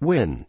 Win